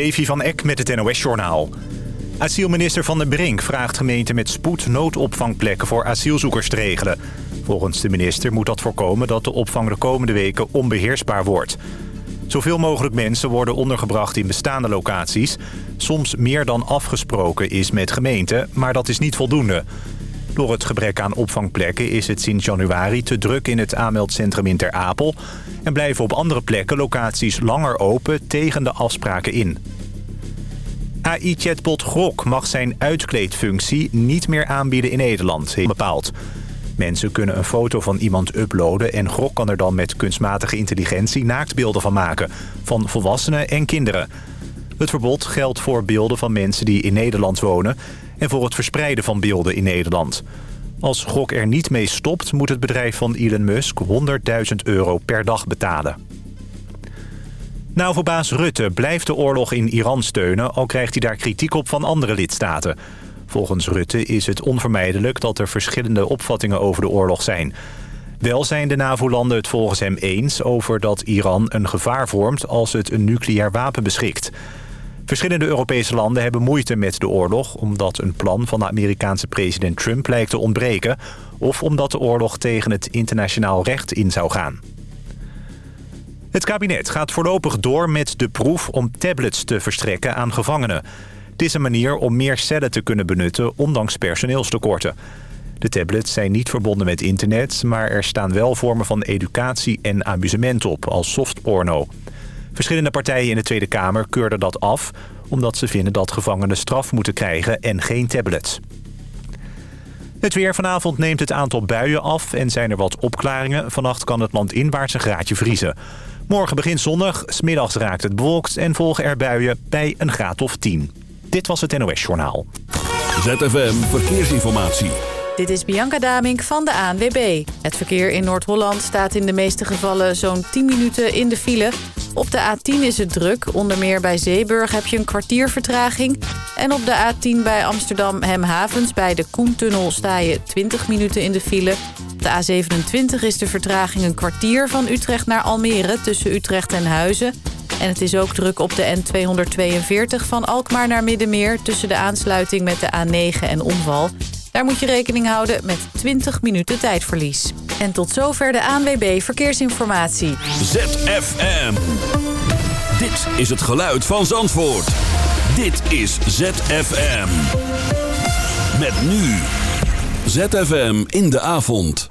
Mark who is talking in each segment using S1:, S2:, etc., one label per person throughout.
S1: Levi van Eck met het NOS-journaal. Asielminister Van den Brink vraagt gemeenten met spoed noodopvangplekken voor asielzoekers te regelen. Volgens de minister moet dat voorkomen dat de opvang de komende weken onbeheersbaar wordt. Zoveel mogelijk mensen worden ondergebracht in bestaande locaties. Soms meer dan afgesproken is met gemeenten, maar dat is niet voldoende. Door het gebrek aan opvangplekken is het sinds januari te druk in het aanmeldcentrum in Ter Apel... en blijven op andere plekken locaties langer open tegen de afspraken in. AI-chatbot Grok mag zijn uitkleedfunctie niet meer aanbieden in Nederland, heeft bepaald. Mensen kunnen een foto van iemand uploaden en Grok kan er dan met kunstmatige intelligentie naaktbeelden van maken. Van volwassenen en kinderen. Het verbod geldt voor beelden van mensen die in Nederland wonen en voor het verspreiden van beelden in Nederland. Als Grok er niet mee stopt, moet het bedrijf van Elon Musk 100.000 euro per dag betalen. Nou, baas Rutte blijft de oorlog in Iran steunen... al krijgt hij daar kritiek op van andere lidstaten. Volgens Rutte is het onvermijdelijk dat er verschillende opvattingen over de oorlog zijn. Wel zijn de NAVO-landen het volgens hem eens over dat Iran een gevaar vormt... als het een nucleair wapen beschikt... Verschillende Europese landen hebben moeite met de oorlog... omdat een plan van de Amerikaanse president Trump lijkt te ontbreken... of omdat de oorlog tegen het internationaal recht in zou gaan. Het kabinet gaat voorlopig door met de proef om tablets te verstrekken aan gevangenen. Het is een manier om meer cellen te kunnen benutten, ondanks personeelstekorten. De tablets zijn niet verbonden met internet... maar er staan wel vormen van educatie en amusement op, als softporno. Verschillende partijen in de Tweede Kamer keurden dat af... omdat ze vinden dat gevangenen straf moeten krijgen en geen tablets. Het weer vanavond neemt het aantal buien af en zijn er wat opklaringen. Vannacht kan het land inwaarts een graadje vriezen. Morgen begint zonnig, smiddags raakt het bewolkt en volgen er buien bij een graad of 10. Dit was het NOS Journaal.
S2: ZFM Verkeersinformatie.
S3: Dit is Bianca Damink van de ANWB. Het verkeer in Noord-Holland staat in de meeste gevallen zo'n 10 minuten in de file. Op de A10 is het druk. Onder meer bij Zeeburg heb je een kwartier vertraging. En op de A10 bij Amsterdam Hemhavens bij de Koentunnel sta je 20 minuten in de file. Op de A27 is de vertraging een kwartier van Utrecht naar Almere tussen Utrecht en Huizen. En het is ook druk op de N242 van Alkmaar naar Middenmeer... tussen de aansluiting met de A9 en Omval. Daar moet je rekening houden met 20 minuten tijdverlies. En tot zover de ANWB Verkeersinformatie.
S2: ZFM. Dit is het geluid van Zandvoort. Dit is ZFM. Met nu. ZFM in de avond.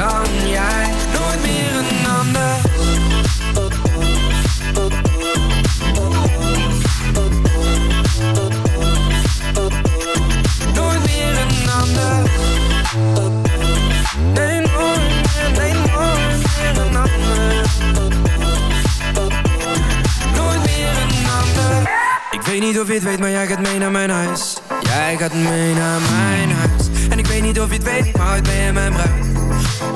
S4: Dan jij. Nooit meer een ander. Nooit meer een ander. Nee, nooit meer, nee, nooit meer een ander. Nooit meer een ander. Ik weet niet of je het weet, maar jij gaat mee naar mijn huis. Jij gaat mee naar mijn huis. En ik weet niet of je het weet, maar ooit ben jij mijn bruid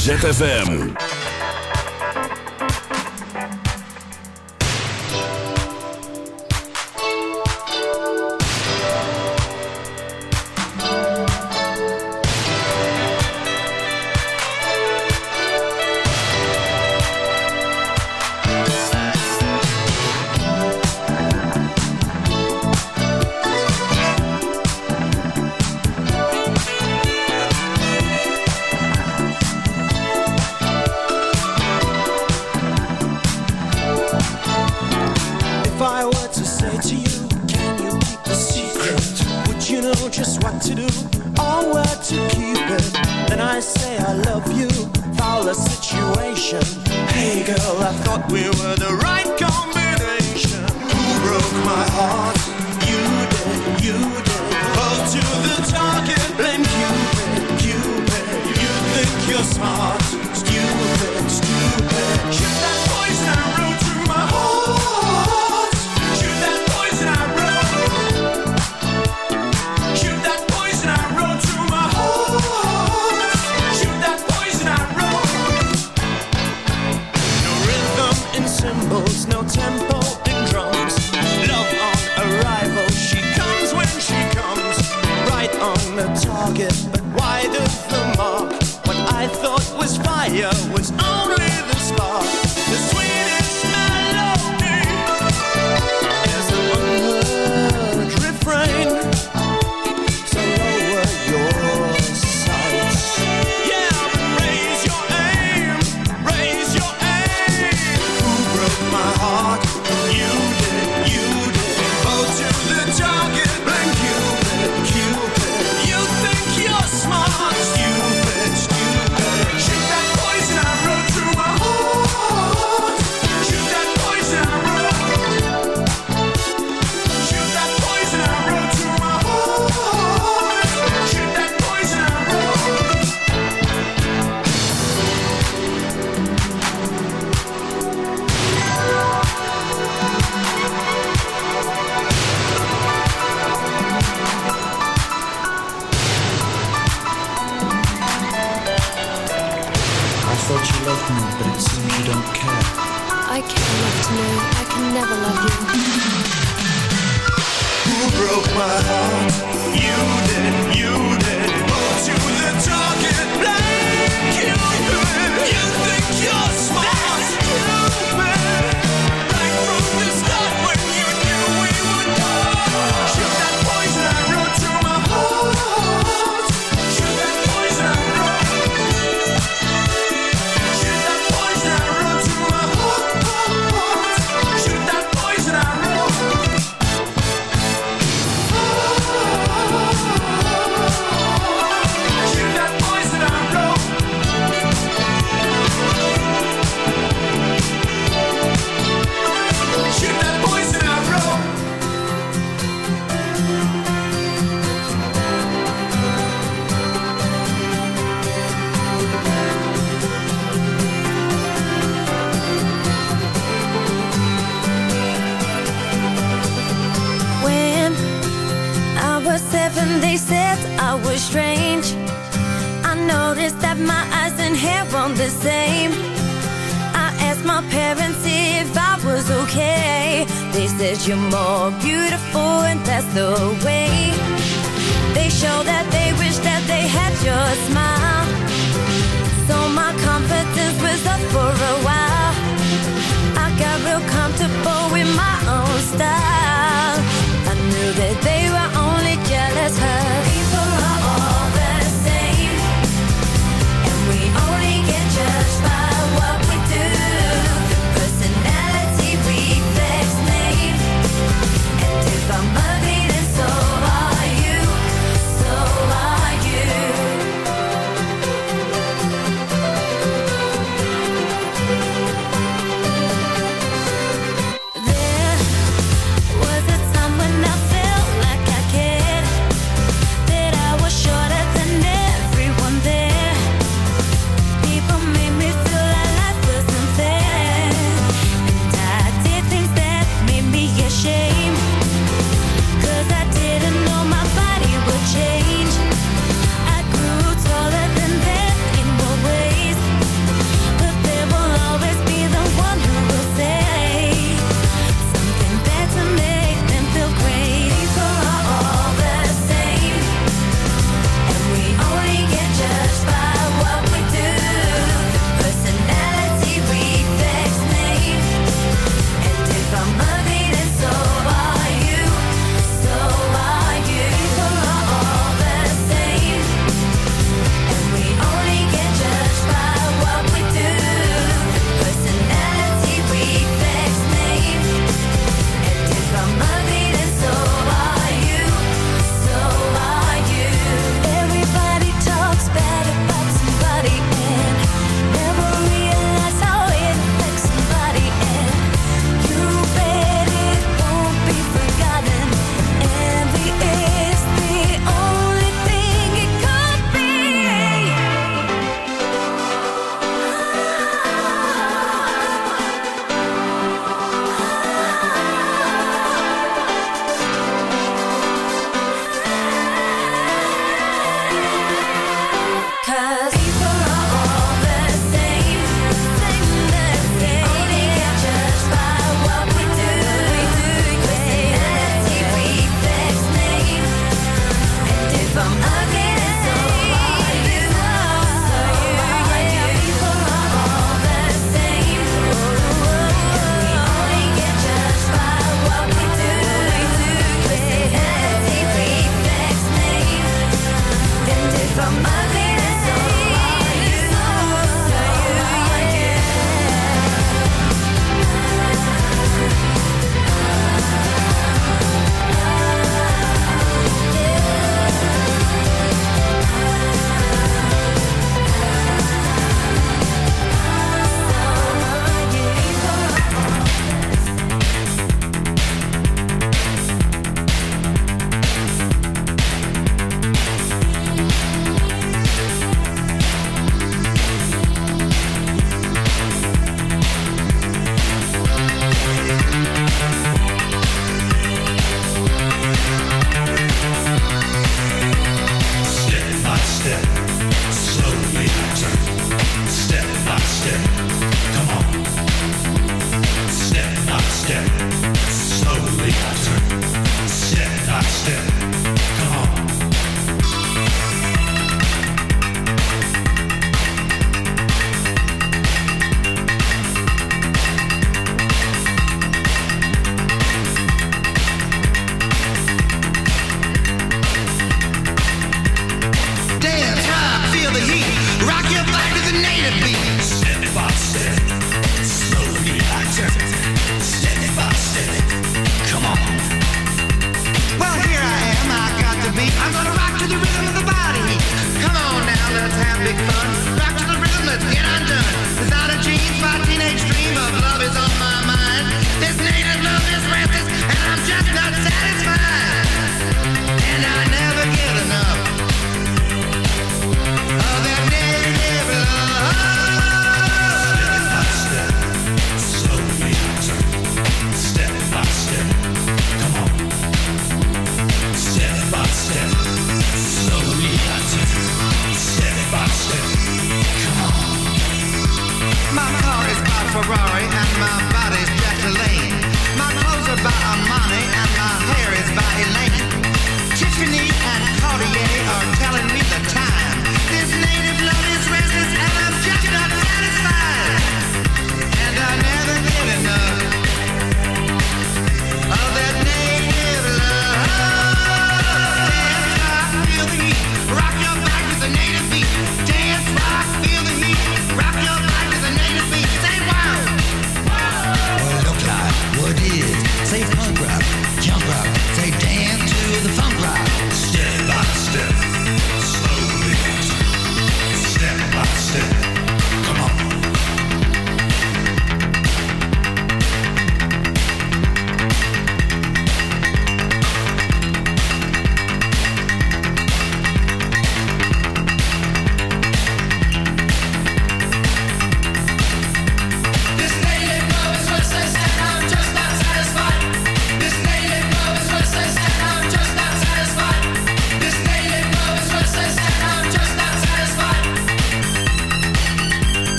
S5: ZFM.
S2: No tempo in drums. Love on arrival, she comes when she comes. Right on the target, but wide the mark. What I thought was fire was only
S6: you're
S7: more beautiful and that's the way. They show that they wish that they had your smile. So my confidence was up for a while. I got real comfortable with my own style. I knew that they were only jealous her.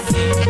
S8: Brasil.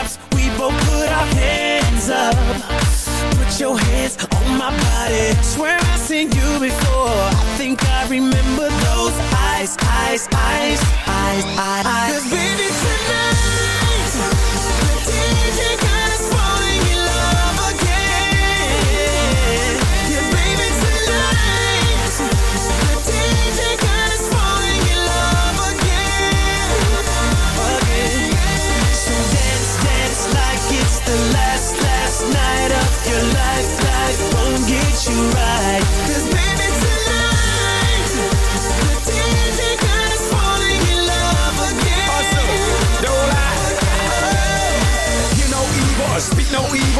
S2: drops. Hands up. Put your hands on my body. Swear I've seen you before. I think I remember those eyes, eyes, eyes, eyes, eyes. eyes. Cause baby tonight,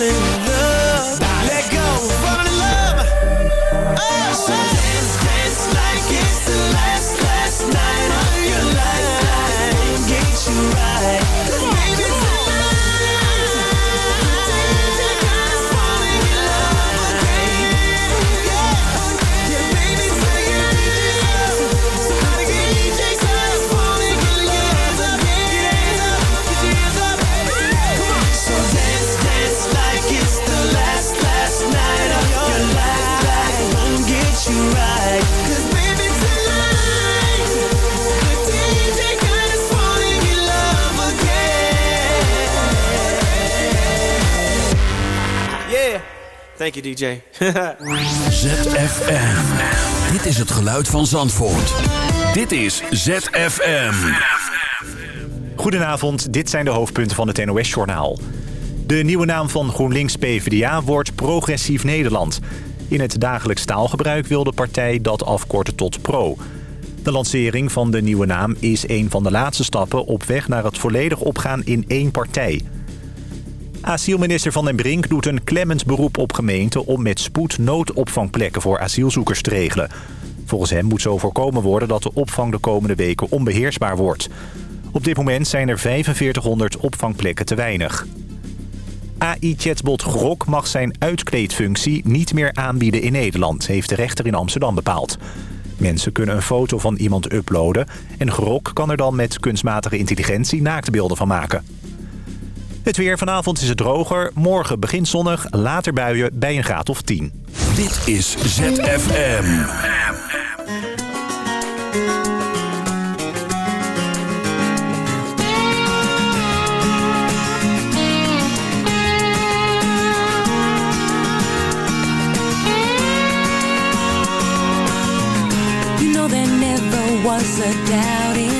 S2: falling Thank you, DJ.
S5: ZFM. Dit is het geluid van Zandvoort. Dit is ZFM.
S1: Goedenavond, dit zijn de hoofdpunten van het NOS-journaal. De nieuwe naam van GroenLinks PvdA wordt Progressief Nederland. In het dagelijks taalgebruik wil de partij dat afkorten tot PRO. De lancering van de nieuwe naam is een van de laatste stappen... op weg naar het volledig opgaan in één partij. Asielminister Van den Brink doet een klemmend beroep op gemeenten... om met spoed noodopvangplekken voor asielzoekers te regelen. Volgens hem moet zo voorkomen worden dat de opvang de komende weken onbeheersbaar wordt. Op dit moment zijn er 4500 opvangplekken te weinig. AI-chatbot Grok mag zijn uitkleedfunctie niet meer aanbieden in Nederland... heeft de rechter in Amsterdam bepaald. Mensen kunnen een foto van iemand uploaden... en Grok kan er dan met kunstmatige intelligentie naaktbeelden van maken. Het weer vanavond is het droger, morgen begint zonnig, later buien bij een graad of 10.
S5: Dit is ZFM.
S9: You know there never was a doubt in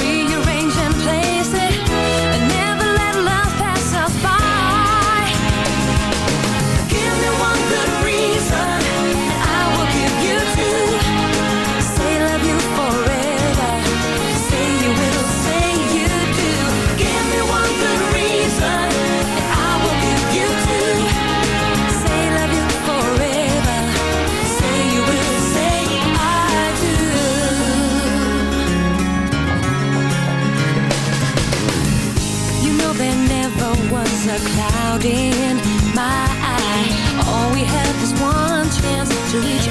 S9: in my eye. All we have is one chance to reach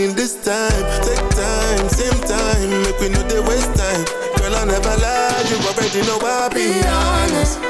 S2: Be mine this time. Take time, same time. Make we know they waste time. Girl I never lie. You already know I'll be honest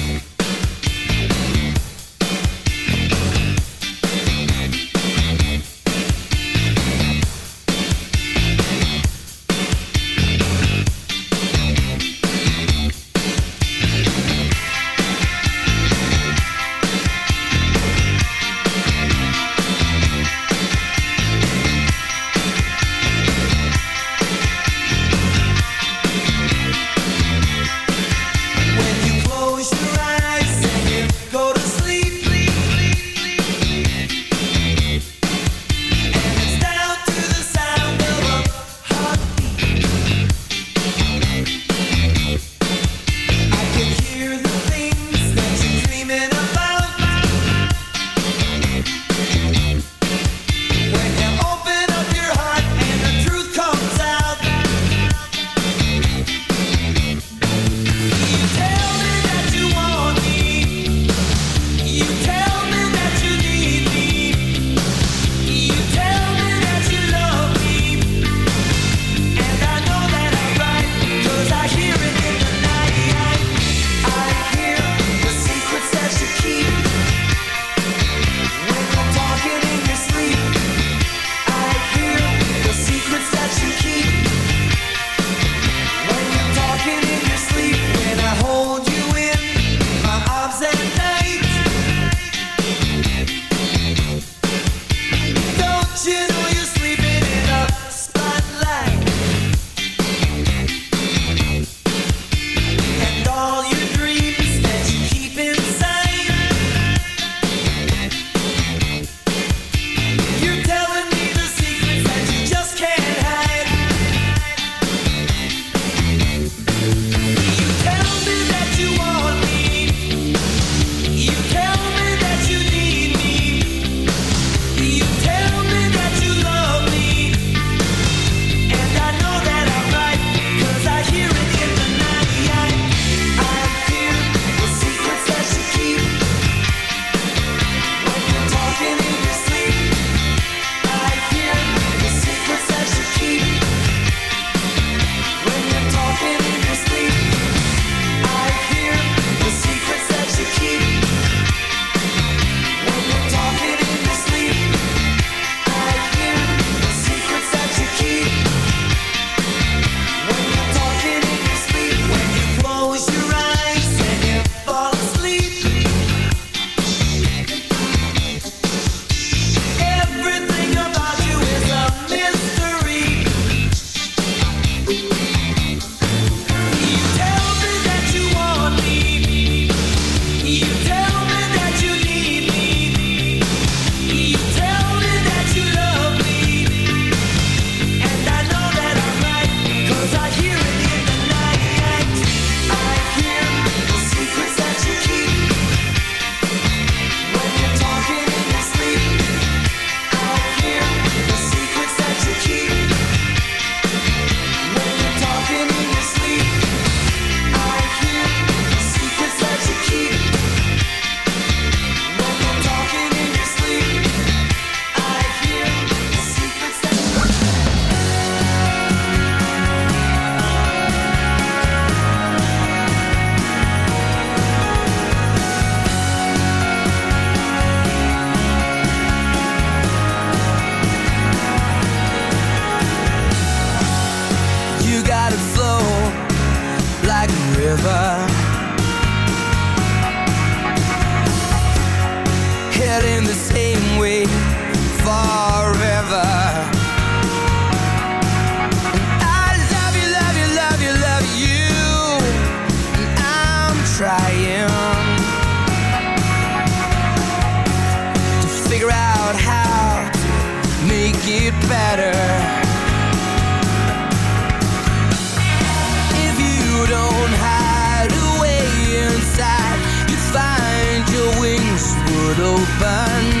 S10: would
S7: open.